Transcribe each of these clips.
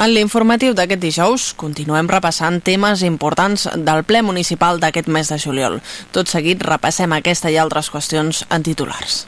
En l'informatiu d'aquest dijous continuem repassant temes importants del ple municipal d'aquest mes de juliol. Tot seguit repassem aquesta i altres qüestions en titulars.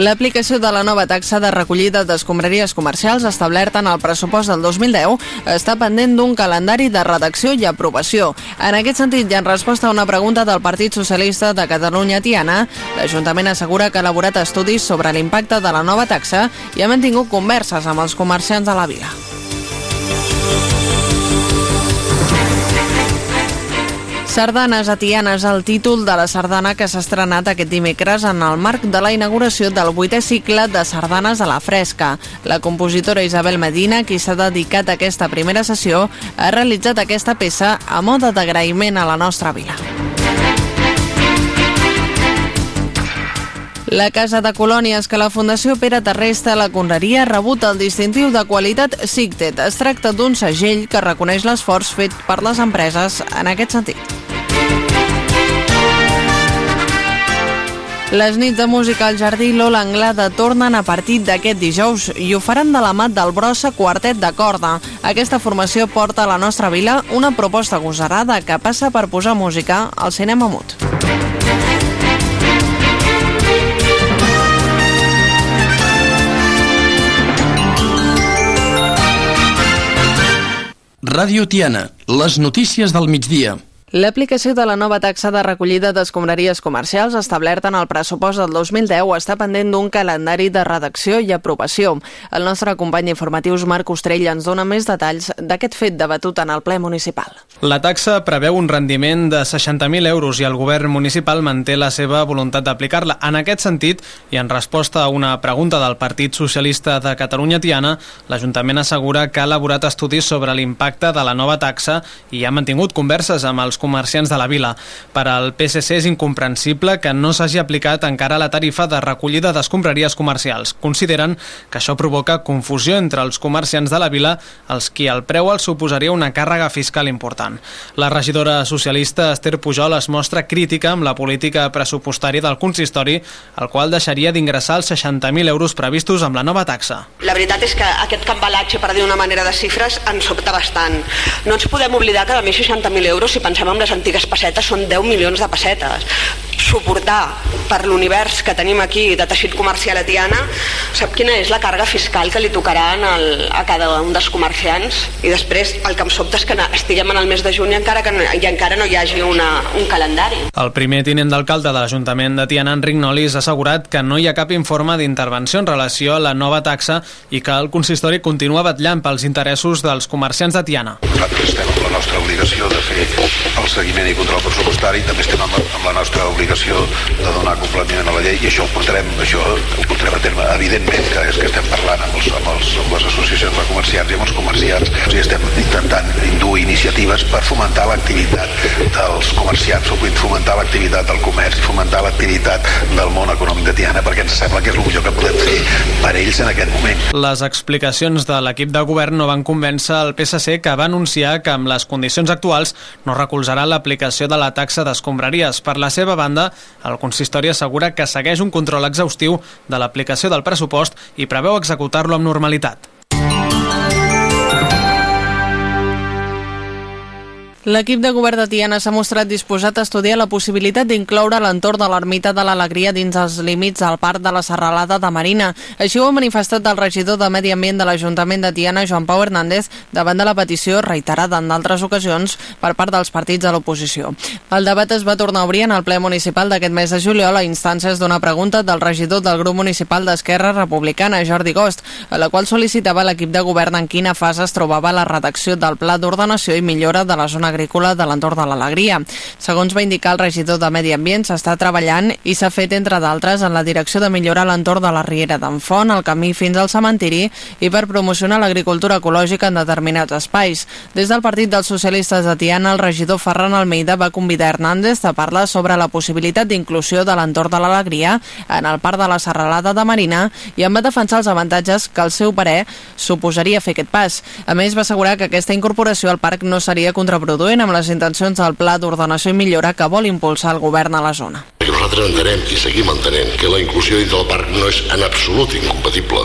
L'aplicació de la nova taxa de recollida d'escombraries comercials establerta en el pressupost del 2010 està pendent d'un calendari de redacció i aprovació. En aquest sentit, i en resposta a una pregunta del Partit Socialista de Catalunya Tiana, l'Ajuntament assegura que ha elaborat estudis sobre l'impacte de la nova taxa i ha mantingut converses amb els comerciants de la vila. Sardanes a Tiana és el títol de la sardana que s'ha estrenat aquest dimecres en el marc de la inauguració del vuitè cicle de sardanes a la fresca. La compositora Isabel Medina, qui s'ha dedicat a aquesta primera sessió, ha realitzat aquesta peça a mode d'agraïment a la nostra vila. La Casa de Colònies que la Fundació Pere Terresta la Conreria ha rebut el distintiu de qualitat SIGTET. Es tracta d'un segell que reconeix l'esforç fet per les empreses en aquest sentit. Les nits de música al Jardí Lola Anglada tornen a partir d'aquest dijous i ho faran de la mat del Brossa Quartet de Corda. Aquesta formació porta a la nostra vila una proposta gosarada que passa per posar música al cinema mut. Ràdio Tiana, les notícies del migdia. L'aplicació de la nova taxa de recollida d'escombraries comercials establerta en el pressupost del 2010 està pendent d'un calendari de redacció i aprovació. El nostre company informatius Marc Ostrell ens dona més detalls d'aquest fet debatut en el ple municipal. La taxa preveu un rendiment de 60.000 euros i el govern municipal manté la seva voluntat d'aplicar-la. En aquest sentit, i en resposta a una pregunta del Partit Socialista de Catalunya Tiana, l'Ajuntament assegura que ha elaborat estudis sobre l'impacte de la nova taxa i ha mantingut converses amb els comerciants de la vila. Per al PSC és incomprensible que no s'hagi aplicat encara la tarifa de recollida d'escombraries comercials. Consideren que això provoca confusió entre els comerciants de la vila, els qui el preu els suposaria una càrrega fiscal important. La regidora socialista Esther Pujol es mostra crítica amb la política pressupostària del consistori, el qual deixaria d'ingressar els 60.000 euros previstos amb la nova taxa. La veritat és que aquest cambalatge, per dir una manera de xifres, ens sobta bastant. No ens podem oblidar que de més 60.000 euros, si pensem amb les antigues pessetes, són 10 milions de pessetes. Suportar per l'univers que tenim aquí de teixit comercial a Tiana, sap quina és la càrrega fiscal que li tocarà en el, a cada un dels comerciants? I després el que em sobta és que estiguem en el mes de juny encara que no, i encara no hi hagi una, un calendari. El primer tinent d'alcalde de l'Ajuntament de Tiana, Enric Nolis, ha assegurat que no hi ha cap informe d'intervenció en relació a la nova taxa i que el consistori continua batllant pels interessos dels comerciants de Tiana. Nosaltres estem amb la nostra obligació de fer el seguiment i control pressupostari, també estem amb, amb la nostra obligació de donar compliment a la llei i això ho portarem, això ho portarem a terme. Evidentment que és que estem parlant amb, els, amb, els, amb les associacions de comerciants i amb els comerciants i estem intentant induir iniciatives per fomentar l'activitat dels comerciants, fomentar l'activitat del comerç fomentar l'activitat del món econòmic de Tiana perquè ens sembla que és el millor que podem fer per ells en aquest moment. Les explicacions de l'equip de govern no van convèncer el PSC que va anunciar que amb les condicions actuals no recolzarà l'aplicació de la taxa d'escombraries. Per la seva banda, el consistori assegura que segueix un control exhaustiu de l'aplicació del pressupost i preveu executar-lo amb normalitat. L'equip de govern de Tiana s'ha mostrat disposat a estudiar la possibilitat d'incloure l'entorn de l'ermita de l'Alegria dins els límits del parc de la Serralada de Marina. Així ho ha manifestat el regidor de Medi Ambient de l'Ajuntament de Tiana, Joan Pau Hernández, davant de la petició reiterada en d'altres ocasions per part dels partits de l'oposició. El debat es va tornar a obrir en el ple municipal d'aquest mes de juliol a instàncies d'una pregunta del regidor del grup municipal d'Esquerra Republicana, Jordi Gost, a la qual sol·licitava l'equip de govern en quina fase es trobava la redacció del pla d'ordenació i millora de la zona agrícola de l'entorn de l'Alegria. Segons va indicar el regidor de Medi Ambient, s'està treballant i s'ha fet, entre d'altres, en la direcció de millorar l'entorn de la Riera d'en Font, el camí fins al cementiri i per promocionar l'agricultura ecològica en determinats espais. Des del Partit dels Socialistes de Tiana, el regidor Ferran Almeida va convidar Hernández a parlar sobre la possibilitat d'inclusió de l'entorn de l'Alegria en el parc de la Serralada de Marina i en va defensar els avantatges que el seu parer suposaria fer aquest pas. A més, va assegurar que aquesta incorporació al parc no seria contraproductiva introduint amb les intencions del Pla d'Ordenació i Millora que vol impulsar el govern a la zona. Nosaltres entenem i seguim entenent que la inclusió dins del parc no és en absolut incompatible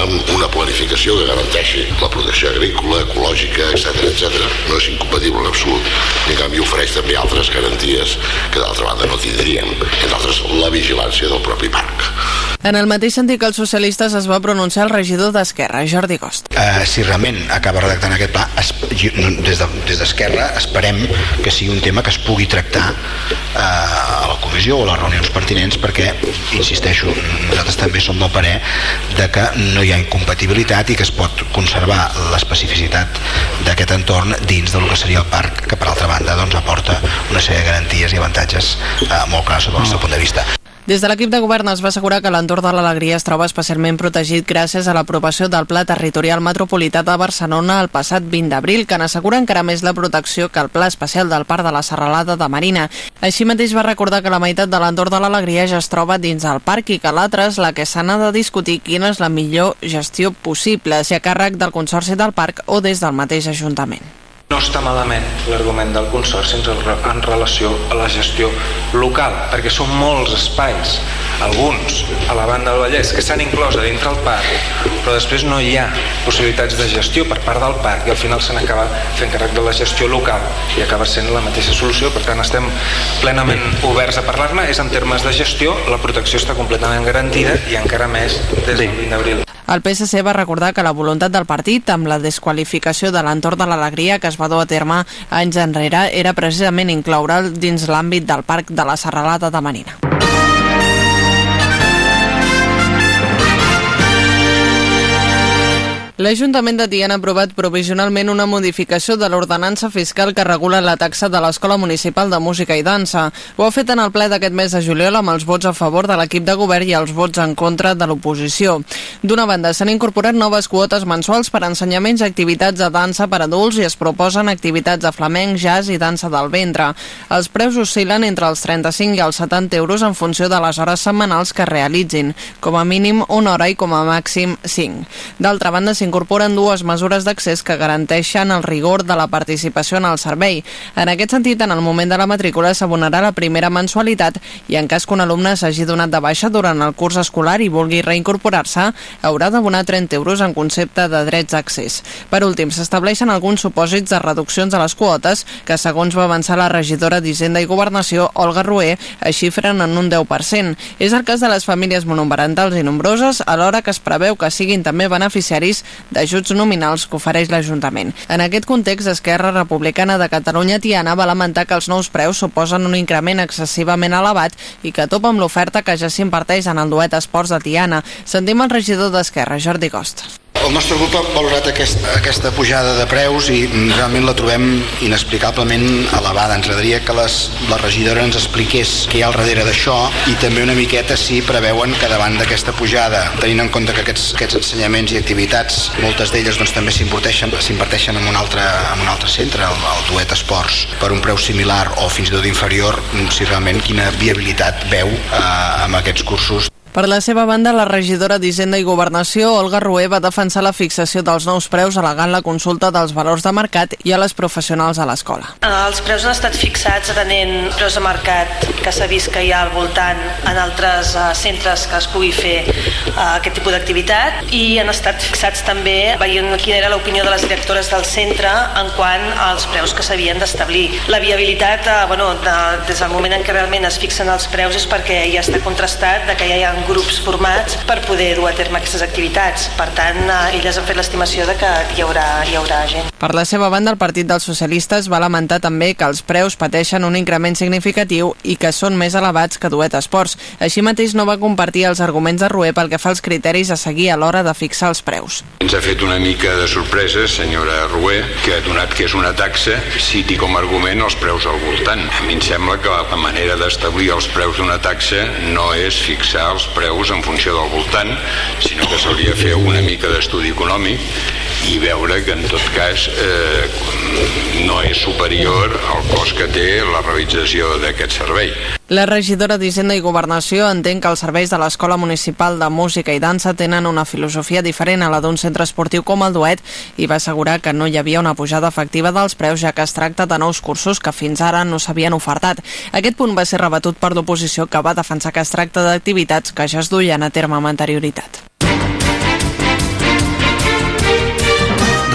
amb una planificació que garanteixi la protecció agrícola, ecològica, etc etc. No és incompatible en absolut. I en canvi ofereix també altres garanties que d'altra banda no tindríem, entre altres la vigilància del propi parc. En el mateix sentit que els socialistes es va pronunciar el regidor d'Esquerra, Jordi Costa. Uh, si realment acaba redactant aquest pla, es, des d'Esquerra de, esperem que sigui un tema que es pugui tractar uh, a la comissió o a les reunions pertinents perquè, insisteixo, nosaltres també som del parer de que no hi ha incompatibilitat i que es pot conservar l'especificitat d'aquest entorn dins del que seria el parc, que per altra banda doncs, aporta una sèrie de garanties i avantatges uh, molt clars del nostre punt de vista. Des de l'equip de govern es va assegurar que l'entorn de l'Alegria es troba especialment protegit gràcies a l'aprovació del Pla Territorial Metropolità de Barcelona el passat 20 d'abril, que n'assegura encara més la protecció que el Pla Especial del Parc de la Serralada de Marina. Així mateix va recordar que la meitat de l'entorn de l'Alegria ja es troba dins el parc i que l'altra és la que s'ha de discutir quina és la millor gestió possible, si a càrrec del Consorci del Parc o des del mateix Ajuntament. No està malament l'argument del Consorci en relació a la gestió local, perquè són molts espais, alguns a la banda del Vallès, que s'han inclòs a dintre el parc, però després no hi ha possibilitats de gestió per part del parc i al final se n'acaba fent càrrec de la gestió local i acaba sent la mateixa solució, per tant estem plenament oberts a parlar-ne, és en termes de gestió, la protecció està completament garantida i encara més des del 20 d'abril. El PSC va recordar que la voluntat del partit amb la desqualificació de l'entorn de l'alegria que es va dur a terme anys enrere era precisament incloure'l dins l'àmbit del Parc de la Serralada de Marina. L'Ajuntament de Tiana ha aprovat provisionalment una modificació de l'ordenança fiscal que regula la taxa de l'Escola Municipal de Música i Dansa. Ho ha fet en el ple d'aquest mes de juliol amb els vots a favor de l'equip de govern i els vots en contra de l'oposició. D'una banda, s'han incorporat noves quotes mensuals per a ensenyaments i activitats de dansa per adults i es proposen activitats de flamenc, jazz i dansa del ventre. Els preus oscil·len entre els 35 i els 70 euros en funció de les hores setmanals que realitzin, com a mínim una hora i com a màxim 5. D'altra banda, s'incorporen dues mesures d'accés que garanteixen el rigor de la participació en el servei. En aquest sentit, en el moment de la matrícula s'abonarà la primera mensualitat i en cas que un alumne s'hagi donat de baixa durant el curs escolar i vulgui reincorporar-se, haurà d'abonar 30 euros en concepte de drets d'accés. Per últim, s'estableixen alguns supòsits de reduccions a les quotes que, segons va avançar la regidora d'Hisenda i Governació, Olga Rué, es xifren en un 10%. És el cas de les famílies monomarentals i nombroses, alhora que es preveu que siguin també beneficiaris d'ajuts nominals que ofereix l'Ajuntament. En aquest context, Esquerra Republicana de Catalunya Tiana va lamentar que els nous preus suposen un increment excessivament elevat i que topa amb l'oferta que ja s'imparteix en el duet Esports de Tiana. Sentim el regidor d'Esquerra, Jordi Costa. El nostre grup ha valorat aquest, aquesta pujada de preus i realment la trobem inexplicablement elevada. Ens agradaria que les, la regidora ens expliqués què hi ha al darrere d'això i també una miqueta si preveuen que davant d'aquesta pujada, tenint en compte que aquests, aquests ensenyaments i activitats, moltes d'elles doncs, també s'imparteixen en, un altre, en un altre centre, el, el Duet Esports, per un preu similar o fins i tot inferior, si realment quina viabilitat veu eh, amb aquests cursos per la seva banda, la regidora d'Hisenda i Governació, Olga Rué, va defensar la fixació dels nous preus al·legant la consulta dels valors de mercat i a les professionals a l'escola. Els preus han estat fixats atenent preus de mercat que s'ha vist que hi ha al voltant en altres uh, centres que es pugui fer uh, aquest tipus d'activitat i han estat fixats també veient quina era l'opinió de les directores del centre en quant als preus que s'havien d'establir. La viabilitat, bueno, de, des del moment en què realment es fixen els preus és perquè ja està contrastat de que ja hi ha grups formats per poder dur a terme aquestes activitats. Per tant, eh, elles han fet l'estimació de que hi haurà, hi haurà gent. Per la seva banda, el Partit dels Socialistes va lamentar també que els preus pateixen un increment significatiu i que són més elevats que Duet Esports. Així mateix no va compartir els arguments de Rué pel que fa als criteris a seguir a l'hora de fixar els preus. Ens ha fet una mica de sorpresa, senyora Rué, que ha donat que és una taxa, citi com a argument els preus al voltant. A mi em sembla que la manera d'establir els preus d'una taxa no és fixar els preus en funció del voltant, sinó que s'hauria de fer una mica d'estudi econòmic i veure que en tot cas eh, no és superior al cost que té la realització d'aquest servei. La regidora d'Hisenda i Governació entén que els serveis de l'Escola Municipal de Música i Dansa tenen una filosofia diferent a la d'un centre esportiu com el Duet i va assegurar que no hi havia una pujada efectiva dels preus ja que es tracta de nous cursos que fins ara no s'havien ofertat. Aquest punt va ser rebatut per l'oposició que va defensar que es tracta d'activitats que ja es duien a terme amb anterioritat.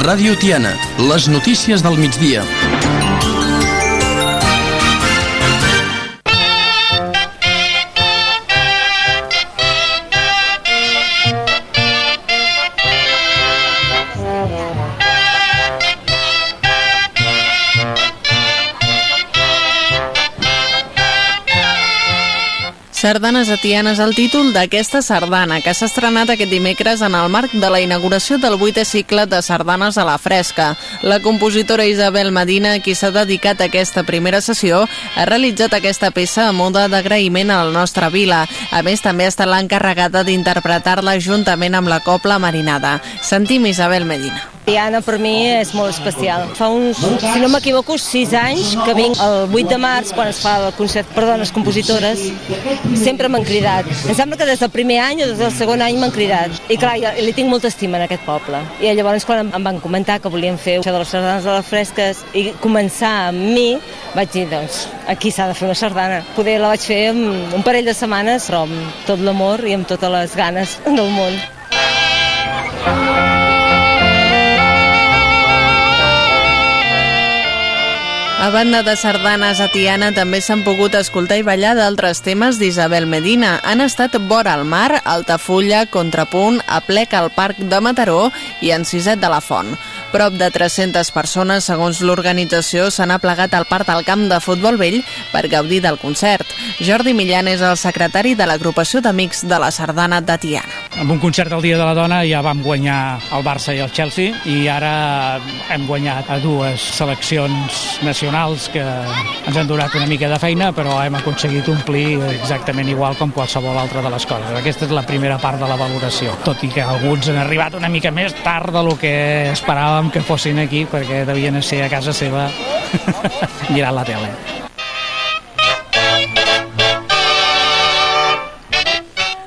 Ràdio Tiana, les notícies del migdia. Sardanes a Tiana és el títol d'aquesta sardana que s'ha estrenat aquest dimecres en el marc de la inauguració del vuitè cicle de sardanes a la fresca. La compositora Isabel Medina, qui s'ha dedicat a aquesta primera sessió, ha realitzat aquesta peça a moda d'agraïment a la nostra vila. A més, també ha estat l'encarregada d'interpretar-la juntament amb la copla marinada. Sentim Isabel Medina. Tiana per mi és molt especial. Fa uns, si no m'equivoco, sis anys que vinc el 8 de març, quan es fa el concert per dones compositores, sempre m'han cridat. Em sembla que des del primer any o des del segon any m'han cridat. I clar, jo li tinc molta estima en aquest poble. I llavors quan em van comentar que volien fer això de les sardanes de les fresques i començar amb mi, vaig dir, doncs, aquí s'ha de fer una sardana. Poder la vaig fer un parell de setmanes, però amb tot l'amor i amb totes les ganes del món. A banda de sardanes a Tiana també s'han pogut escoltar i ballar d'altres temes d'Isabel Medina. Han estat Vora al mar, Altafulla, Contrapunt, Aplec al Parc de Mataró i Enciset de la Font. Prop de 300 persones, segons l'organització, s'han aplegat al Parc del Camp de Futbol Vell per gaudir del concert. Jordi Millan és el secretari de l'agrupació d'amics de la sardana de Tiana. Amb un concert el Dia de la Dona ja vam guanyar el Barça i el Chelsea i ara hem guanyat a dues seleccions nacionals que ens han donat una mica de feina però hem aconseguit omplir exactament igual com qualsevol altra de les coses. Aquesta és la primera part de la valoració, tot i que alguns han arribat una mica més tard de lo que esperàvem que fossin aquí perquè devien ser a casa seva mirant la tele.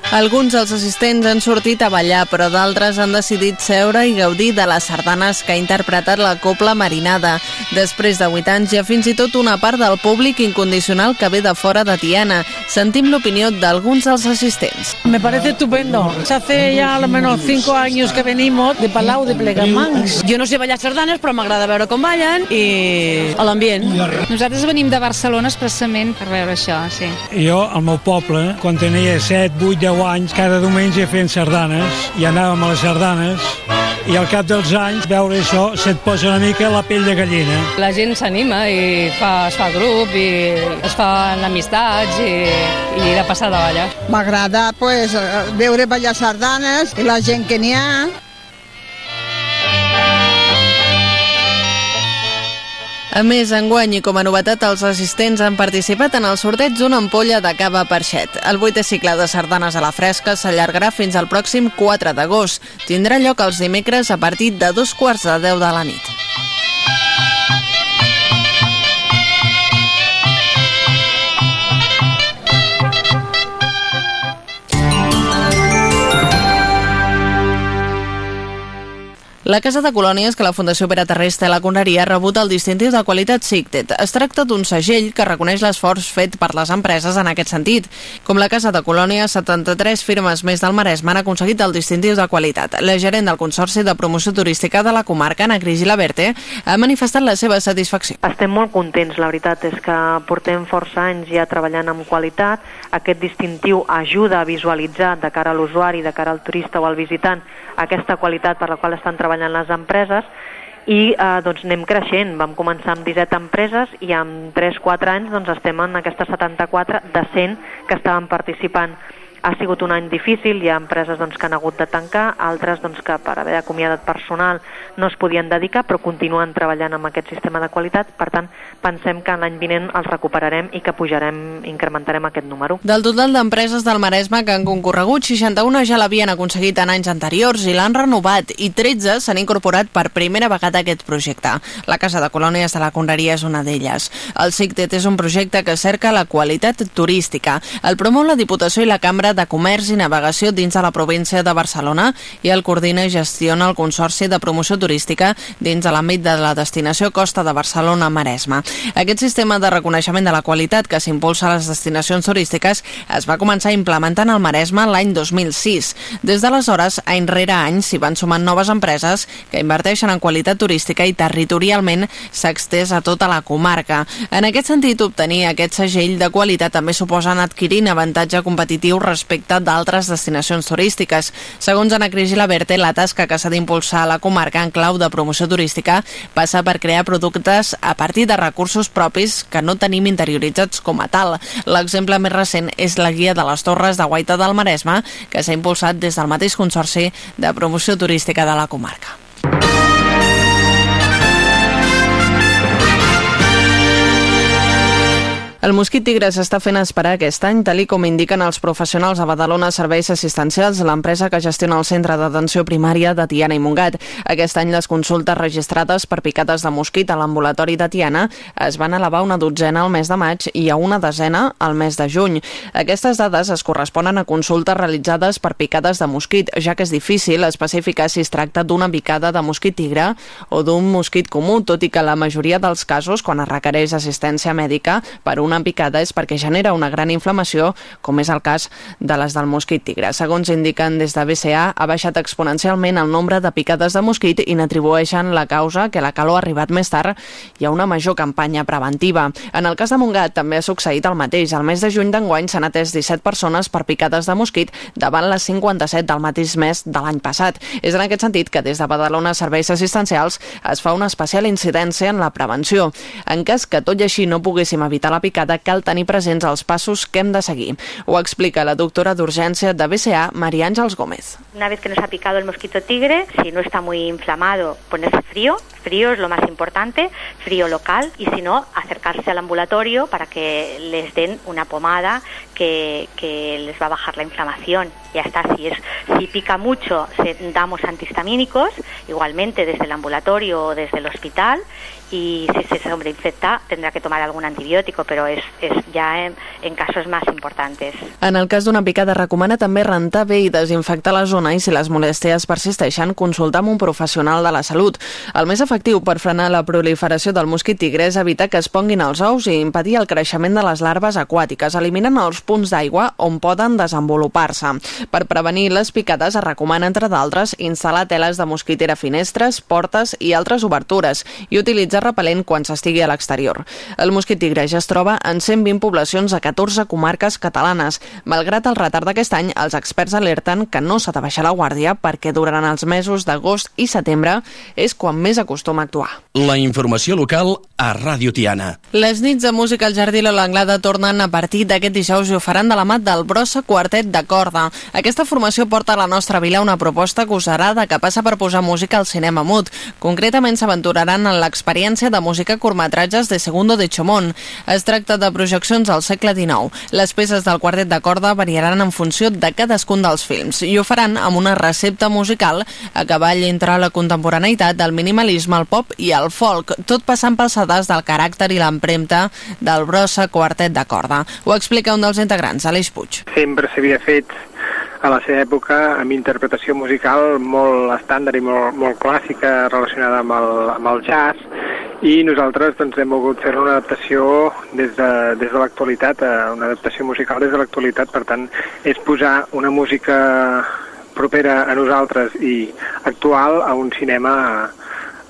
Alguns dels assistents han sortit a ballar, però d'altres han decidit seure i gaudir de les sardanes que ha interpretat la Copla Marinada. Després de 8 anys hi ha fins i tot una part del públic incondicional que ve de fora de Tiana. Sentim l'opinió d'alguns dels assistents. Me parece estupendo. Hace ya al menos 5 años que venimos de Palau de Plegamans. Jo no sé ballar sardanes, però m'agrada veure com ballen i a l'ambient. Nosaltres venim de Barcelona expressament per veure això, sí. Jo, al meu poble, quan tenia 7, 8, 10 anys, cada diumenge fent sardanes, i anàvem a les sardanes, i al cap dels anys veure això se't posa una mica la pell de gallina. La gent s'anima i fa, es fa grup i es fan amistats i, i de passar de ballar. M'agrada pues, veure ballar sardanes i la gent que n'hi ha. A més, enguany i com a novetat, els assistents han participat en el sorteig d'una ampolla de cava Parxet. El vuitè cicle de sardanes a la fresca s'allargarà fins al pròxim 4 d'agost. Tindrà lloc els dimecres a partir de dos quarts de 10 de la nit. La Casa de Colònies que la Fundació Pere Terrés té a la Conreria ha rebut el distintiu de qualitat SICTET. Es tracta d'un segell que reconeix l'esforç fet per les empreses en aquest sentit. Com la Casa de Colònies, 73 firmes més del Maresme han aconseguit el distintiu de qualitat. La gerent del Consorci de Promoció Turística de la comarca, Ana Cris Gilaberte, ha manifestat la seva satisfacció. Estem molt contents, la veritat és que portem força anys ja treballant amb qualitat. Aquest distintiu ajuda a visualitzar de cara a l'usuari, de cara al turista o al visitant, aquesta qualitat per la qual estan treballant les empreses i eh, doncs anem creixent. Vam començar amb 17 empreses i en 3-4 anys doncs estem en aquestes 74 de 100 que estaven participant. Ha sigut un any difícil, hi ha empreses doncs, que han hagut de tancar, altres doncs, que per haver acomiadat personal no es podien dedicar, però continuen treballant amb aquest sistema de qualitat. Per tant, pensem que l'any vinent els recuperarem i que pujarem, incrementarem aquest número. Del total d'empreses del Maresme que han concorregut, 61 ja l'havien aconseguit en anys anteriors i l'han renovat i 13 s'han incorporat per primera vegada a aquest projecte. La Casa de Colònies de la Conreria és una d'elles. El CICTET és un projecte que cerca la qualitat turística. El promou la Diputació i la Cambra de Comerç i Navegació dins de la província de Barcelona i el coordina i gestiona el Consorci de Promoció Turística dins de l'àmbit de la destinació Costa de Barcelona-Maresme. Aquest sistema de reconeixement de la qualitat que s'impulsa a les destinacions turístiques es va començar implementant al Maresme l'any 2006. Des d'aleshores, any rere any, s'hi van sumant noves empreses que inverteixen en qualitat turística i territorialment s'ha extès a tota la comarca. En aquest sentit, obtenir aquest segell de qualitat també suposa anar adquirint avantatge competitiu respecte d'altres destinacions turístiques. Segons Ana Cris Gilaberte, la tasca que s'ha d'impulsar a la comarca en clau de promoció turística passa per crear productes a partir de recursos propis que no tenim interioritzats com a tal. L'exemple més recent és la guia de les Torres de Guaita del Maresme, que s'ha impulsat des del mateix Consorci de Promoció Turística de la comarca. El mosquit tigre s'està fent esperar aquest any, tal com indiquen els professionals a Badalona Serveis Assistencials, l'empresa que gestiona el centre d'atenció primària de Tiana i Montgat. Aquest any les consultes registrades per picades de mosquit a l'ambulatori de Tiana es van elevar una dotzena al mes de maig i a una desena al mes de juny. Aquestes dades es corresponen a consultes realitzades per picades de mosquit, ja que és difícil especificar si es tracta d'una picada de mosquit tigre o d'un mosquit comú, tot i que la majoria dels casos, quan es requereix assistència mèdica per una picada és perquè genera una gran inflamació, com és el cas de les del mosquit tigre. Segons indiquen des de BCA, ha baixat exponencialment el nombre de picades de mosquit i n'atribueixen la causa que la calor ha arribat més tard i a una major campanya preventiva. En el cas de Montgat també ha succeït el mateix. Al mes de juny d'enguany s'han atès 17 persones per picades de mosquit davant les 57 del mateix mes de l'any passat. És en aquest sentit que des de Badalona Serveis Assistencials es fa una especial incidència en la prevenció. En cas que tot i així no poguéssim evitar la picada, picada cal tenir presents els passos que hem de seguir. Ho explica la doctora d'urgència de BCA, María Àngels Gómez. Una vez que nos ha picado el mosquito tigre, si no está muy inflamado, ponerse frío, frío es lo más importante, frío local, y si no, acercarse al ambulatorio para que les den una pomada que, que les va a bajar la inflamación. Ya está, si, es, si pica mucho, damos antihistamínicos, igualmente desde el ambulatorio o desde el hospital, y si se sobreinfecta tendrá que tomar algún antibiótico, pero es, es ya en, en casos más importantes. En el cas d'una picada recomana també rentar bé i desinfectar la zona i si les molèsties persisteixen, consultar amb un professional de la salut. El més efectiu per frenar la proliferació del mosquit tigre és evitar que es ponguin els ous i impedir el creixement de les larves aquàtiques, eliminant els punts d'aigua on poden desenvolupar-se. Per prevenir les picades es recomana, entre d'altres, instal·lar teles de mosquitera a finestres, portes i altres obertures i utilitzar repel·lent quan s'estigui a l'exterior. El mosquit tigre ja es troba en 120 poblacions a 14 comarques catalanes. Malgrat el retard d'aquest any, els experts alerten que no s'ha de baixar la guàrdia perquè durant els mesos d'agost i setembre és quan més acostuma a actuar. La informació local a Ràdio Tiana. Les nits de música al Jardí de l'Anglada tornen a partir d'aquest dijous i ho faran de la mat del Brossa Quartet de Corda. Aquesta formació porta a la nostra vila una proposta gosarada que passa per posar música al cinema mut. Concretament s'aventuraran en l'experiència de música curtmetratges de Segundo de Chomón. Es tracta de projeccions del segle XIX. Les peces del quartet de corda variaran en funció de cadascun dels films i ho faran amb una recepta musical a cavall entre la contemporaneïtat, el minimalisme, el pop i el folk, tot passant pels sedars del caràcter i l'empremta del brossa quartet de corda. Ho explica un dels integrants, Aleix Puig. Sempre s'havia fet a la seva època amb interpretació musical molt estàndard i molt, molt clàssica relacionada amb el, amb el jazz i nosaltres doncs, hem volgut fer una adaptació des de, des de l'actualitat, una adaptació musical des de l'actualitat, per tant és posar una música propera a nosaltres i actual a un cinema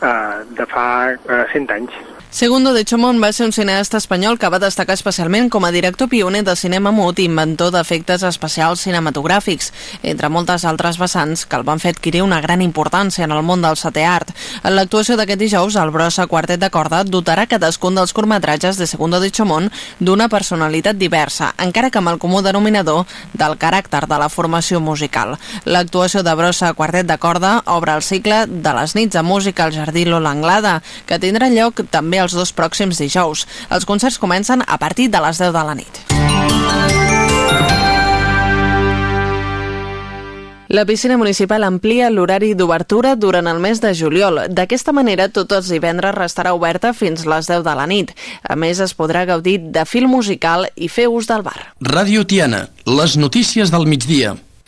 eh, de fa eh, 100 anys. Segundo de Chomón va ser un cineasta espanyol que va destacar especialment com a director pioner de cinema mut i inventor d'efectes especials cinematogràfics, entre moltes altres vessants que el van fer adquirir una gran importància en el món del setè art. En l'actuació d'aquest dijous, el Brossa Quartet de Corda dotarà cadascun dels curtmetratges de Segundo de Chomón d'una personalitat diversa, encara que amb el comú denominador del caràcter de la formació musical. L'actuació de Brossa Quartet de Corda obre el cicle de les nits de música al Jardí Lola Anglada, que tindrà lloc també els dos pròxims dijous. Els concerts comencen a partir de les 10 de la nit. La piscina municipal amplia l'horari d'obertura durant el mes de juliol. D'aquesta manera, tots els divendres restarà oberta fins les 10 de la nit. A més, es podrà gaudir de film musical i fer ús del bar. Ràdio Tiana, les notícies del migdia.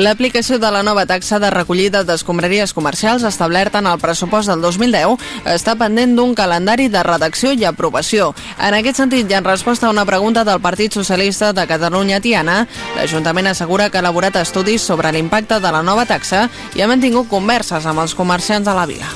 L'aplicació de la nova taxa de recollida d'escombraries comercials establerta en el pressupost del 2010 està pendent d'un calendari de redacció i aprovació. En aquest sentit, i en resposta a una pregunta del Partit Socialista de Catalunya Tiana, l'Ajuntament assegura que ha elaborat estudis sobre l'impacte de la nova taxa i ha mantingut converses amb els comerciants de la vila.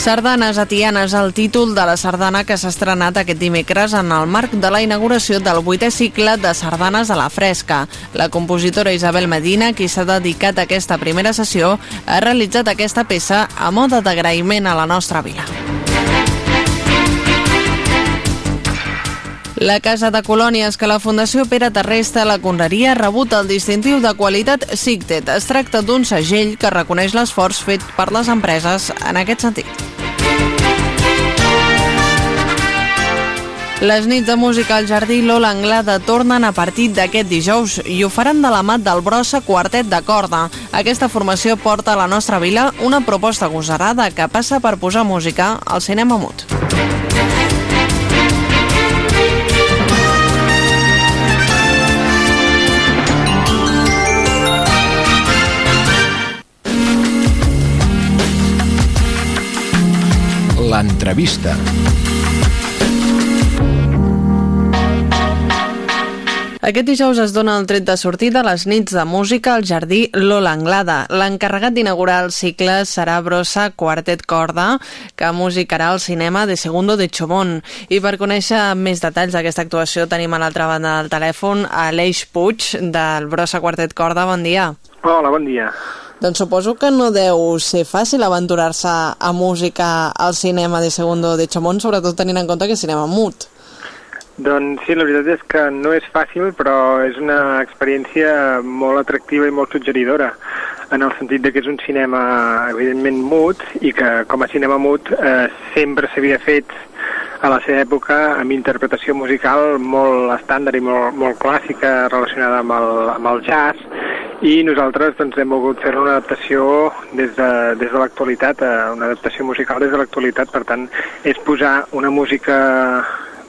Sardanes a Tiana és el títol de la sardana que s'ha estrenat aquest dimecres en el marc de la inauguració del vuitè cicle de sardanes a la fresca. La compositora Isabel Medina, qui s'ha dedicat a aquesta primera sessió, ha realitzat aquesta peça a mode d'agraïment a la nostra vila. La Casa de Colònies que la Fundació Pere Terresta la Conreria ha rebut el distintiu de qualitat SICTET. Es tracta d'un segell que reconeix l'esforç fet per les empreses en aquest sentit. Les nits de música al Jardí Lola Anglada tornen a partir d'aquest dijous i ho faran de la mà del Brossa Quartet de Corda. Aquesta formació porta a la nostra vila una proposta agosarada que passa per posar música al cinema mut. L'entrevista. Aquest dijous es dona el tret de sortida a les nits de música al Jardí Lola Anglada. L'encarregat d'inaugurar el cicle serà Brossa Quartet Corda, que musicarà el cinema de Segundo de Chomón. I per conèixer més detalls d'aquesta actuació tenim a l'altra banda del telèfon a Aleix Puig, del Brossa Quartet Corda. Bon dia. Hola, bon dia. Doncs suposo que no deu ser fàcil aventurar-se a música al cinema de Segundo de Chomón, sobretot tenint en compte que és cinema mut. Doncs sí, la veritat és que no és fàcil, però és una experiència molt atractiva i molt suggeridora, en el sentit de que és un cinema, evidentment, mut, i que com a cinema mut eh, sempre s'havia fet a la seva època amb interpretació musical molt estàndard i molt, molt clàssica relacionada amb el, amb el jazz, i nosaltres doncs, hem volgut fer una adaptació des de, des de l'actualitat, eh, una adaptació musical des de l'actualitat, per tant, és posar una música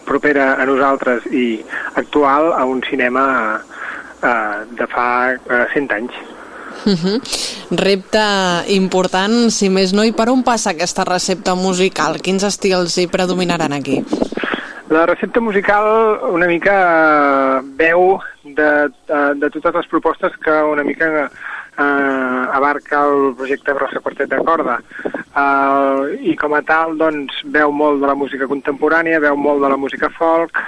propera a nosaltres i actual a un cinema eh, de fa eh, 100 anys. Uh -huh. Repte important, si més no, i per on passa aquesta recepta musical? Quins estils hi predominaran aquí? La recepta musical una mica veu de, de, de totes les propostes que una mica eh, abarca el projecte Brossa Quartet de Corda. Uh, I com a tal, doncs, veu molt de la música contemporània, veu molt de la música folk,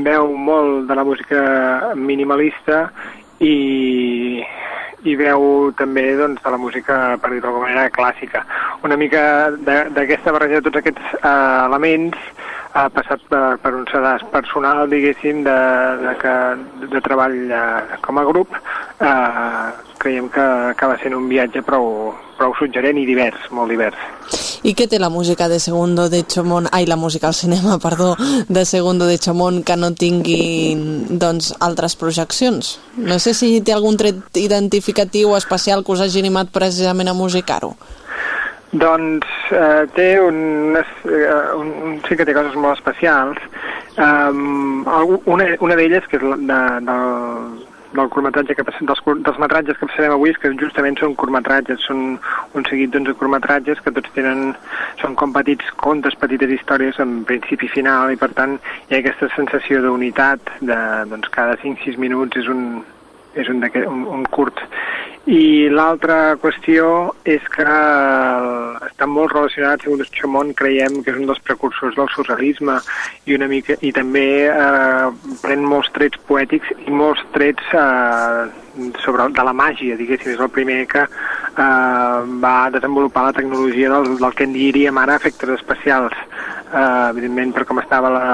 veu molt de la música minimalista i, i veu també doncs, de la música, per dir-ho d'alguna manera, clàssica. Una mica d'aquesta barreja de tots aquests uh, elements ha passat per, per un sedàs personal, diguéssim, de, de, que, de treball eh, com a grup, eh, creiem que acaba sent un viatge prou, prou suggerent i divers, molt divers. I què té la música de Segundo de Chomón, ai, la música al cinema, perdó, de Segundo de Chomón que no tinguin, doncs, altres projeccions? No sé si té algun tret identificatiu especial que us hagi animat precisament a musicar-ho. Doncs eh, té unes, eh, un, un, sí que té coses molt especials. Um, una una d'elles, que és de, del, del curtmetratge que passem, dels, dels metratges que passarem avui és que justament són curtmetratges, són un seguit d'onze curtmetratges que tots tenen, són com petits contes, petites històries amb principi i final i per tant hi ha aquesta sensació d'unitat de doncs, cada 5-6 minuts és un, és un, un, un curt. I l'altra qüestió és que està molt relacionat, segons Chamon, creiem que és un dels precursors del surrealisme i una mica i també eh, pren molts trets poètics i molts trets eh, sobre, de la màgia, diguéssim, és el primer que eh, va desenvolupar la tecnologia del, del que en diríem ara efectes especials. Eh, evidentment, per com estava la,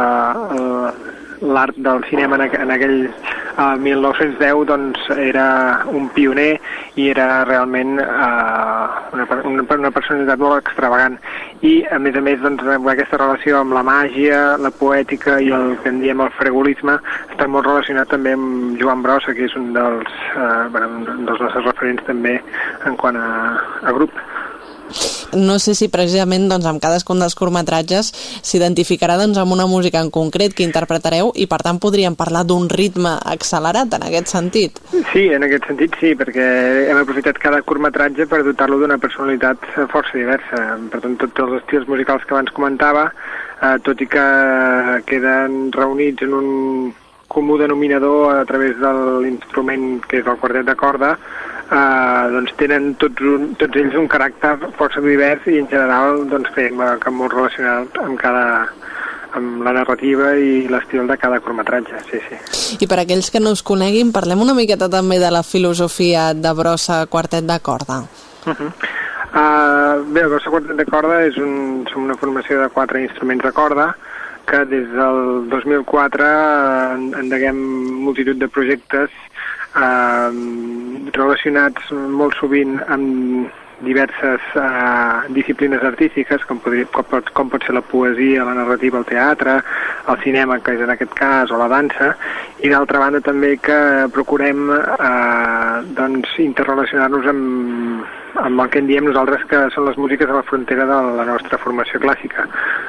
la, l'art del cinema en, aqu en aquell uh, 1910 doncs era un pioner i era realment uh, una, una, una personalitat molt extravagant. I a més a més doncs, aquesta relació amb la màgia, la poètica i el que en diem el fregulisme està molt relacionat també amb Joan Brossa que és un dels, uh, bueno, un dels nostres referents també en quant a, a grup No sé si precisament doncs, amb cadascun dels curtmetratges s'identificarà doncs, amb una música en concret que interpretareu i per tant podríem parlar d'un ritme accelerat en aquest sentit. Sí, en aquest sentit sí, perquè hem aprofitat cada curtmetratge per dotar-lo d'una personalitat eh, força diversa. Per tant, tots els estils musicals que abans comentava, eh, tot i que queden reunits en un comú denominador a través de l'instrument que és el quartet de corda, eh, doncs tenen tots, un, tots ells un caràcter força divers i en general doncs, creiem eh, que molt relacionat amb cada amb la narrativa i l'estil de cada curtmetratge, sí, sí. I per aquells que no us coneguin, parlem una miqueta també de la filosofia de Brossa Quartet de Corda. Uh -huh. uh, bé, el Brossa Quartet de corda és un, som una formació de quatre instruments de corda que des del 2004 eh, endeguem multitud de projectes eh, relacionats molt sovint amb diverses eh, disciplines artístiques, com, podria, com, pot, com pot ser la poesia, la narrativa, el teatre, el cinema, que és en aquest cas, o la dansa, i d'altra banda també que procurem eh, doncs, interrelacionar-nos amb, amb el que en diem nosaltres que són les músiques a la frontera de la nostra formació clàssica,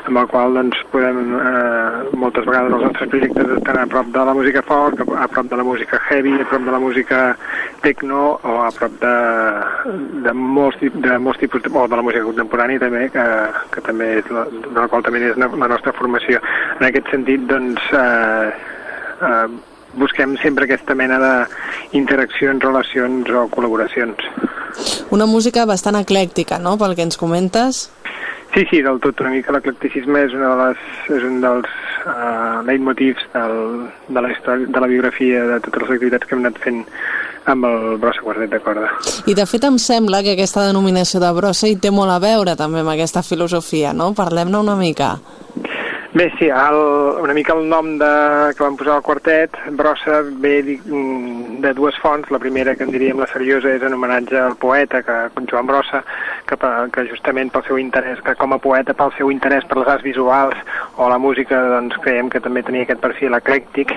amb el qual doncs, podem, eh, moltes vegades els nostres projectes estan a prop de la música folk, a prop de la música heavy, a prop de la música techno o a prop de, de, molts, de molts tipus de, o de la música contemporània també, que, que també és la, de la qual també és la nostra formació. En aquest sentit, doncs, eh, eh, busquem sempre aquesta mena d'interaccions, relacions o col·laboracions. Una música bastant eclèctica, no?, pel que ens comentes. Sí, sí, del tot. Una mica l'eclecticisme és, una de les, és un dels uh, leitmotivs del, de la història, de la biografia de totes les activitats que hem anat fent amb el Brossa Quartet de Corda. I de fet em sembla que aquesta denominació de brossa hi té molt a veure també amb aquesta filosofia, no? Parlem-ne una mica. Bé, sí, el, una mica el nom de, que vam posar al quartet, Brossa, ve mm, de dues fonts. La primera, que en diríem la seriosa, és en homenatge al poeta, que, Joan Brossa, que, que justament pel seu interès, que com a poeta, pel seu interès per les arts visuals o la música, doncs creiem que també tenia aquest perfil eclèctic,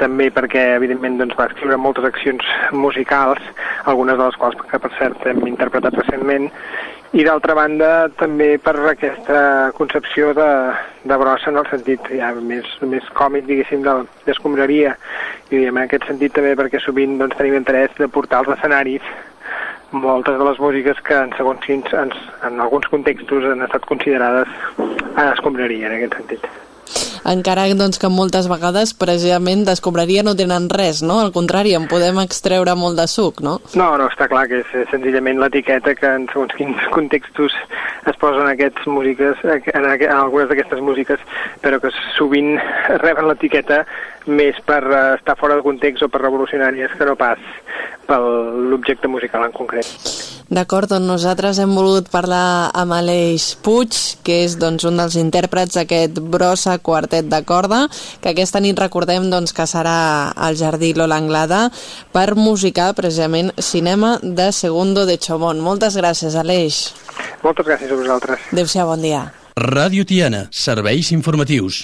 també perquè, evidentment, doncs, va escriure moltes accions musicals, algunes de les quals, que per cert hem interpretat recentment, i d'altra banda també per aquesta concepció de, de brossa en el sentit ja més, més còmic, diguéssim, de- d'escombraria. I en aquest sentit també perquè sovint doncs, tenim interès de portar als escenaris moltes de les músiques que en segons quins, en, en alguns contextos han estat considerades escombraria en aquest sentit. Encara doncs, que moltes vegades precisament d'escombraria no tenen res, no? Al contrari, en podem extreure molt de suc, no? No, no, està clar que és senzillament l'etiqueta que en segons quins contextos es posen aquests músiques, en, en algunes d'aquestes músiques, però que sovint reben l'etiqueta més per eh, estar fora de context o per revolucionàries que no pas per l'objecte musical en concret. D'acord, doncs nosaltres hem volgut parlar amb Aleix Puig, que és doncs, un dels intèrprets d'aquest brossa quartet de corda, que aquesta nit recordem doncs, que serà al Jardí Lola Anglada per musicar precisament cinema de Segundo de Chomón. Moltes gràcies, Aleix. Moltes gràcies a vosaltres. Adéu-siau, bon dia. Ràdio Tiana, serveis informatius.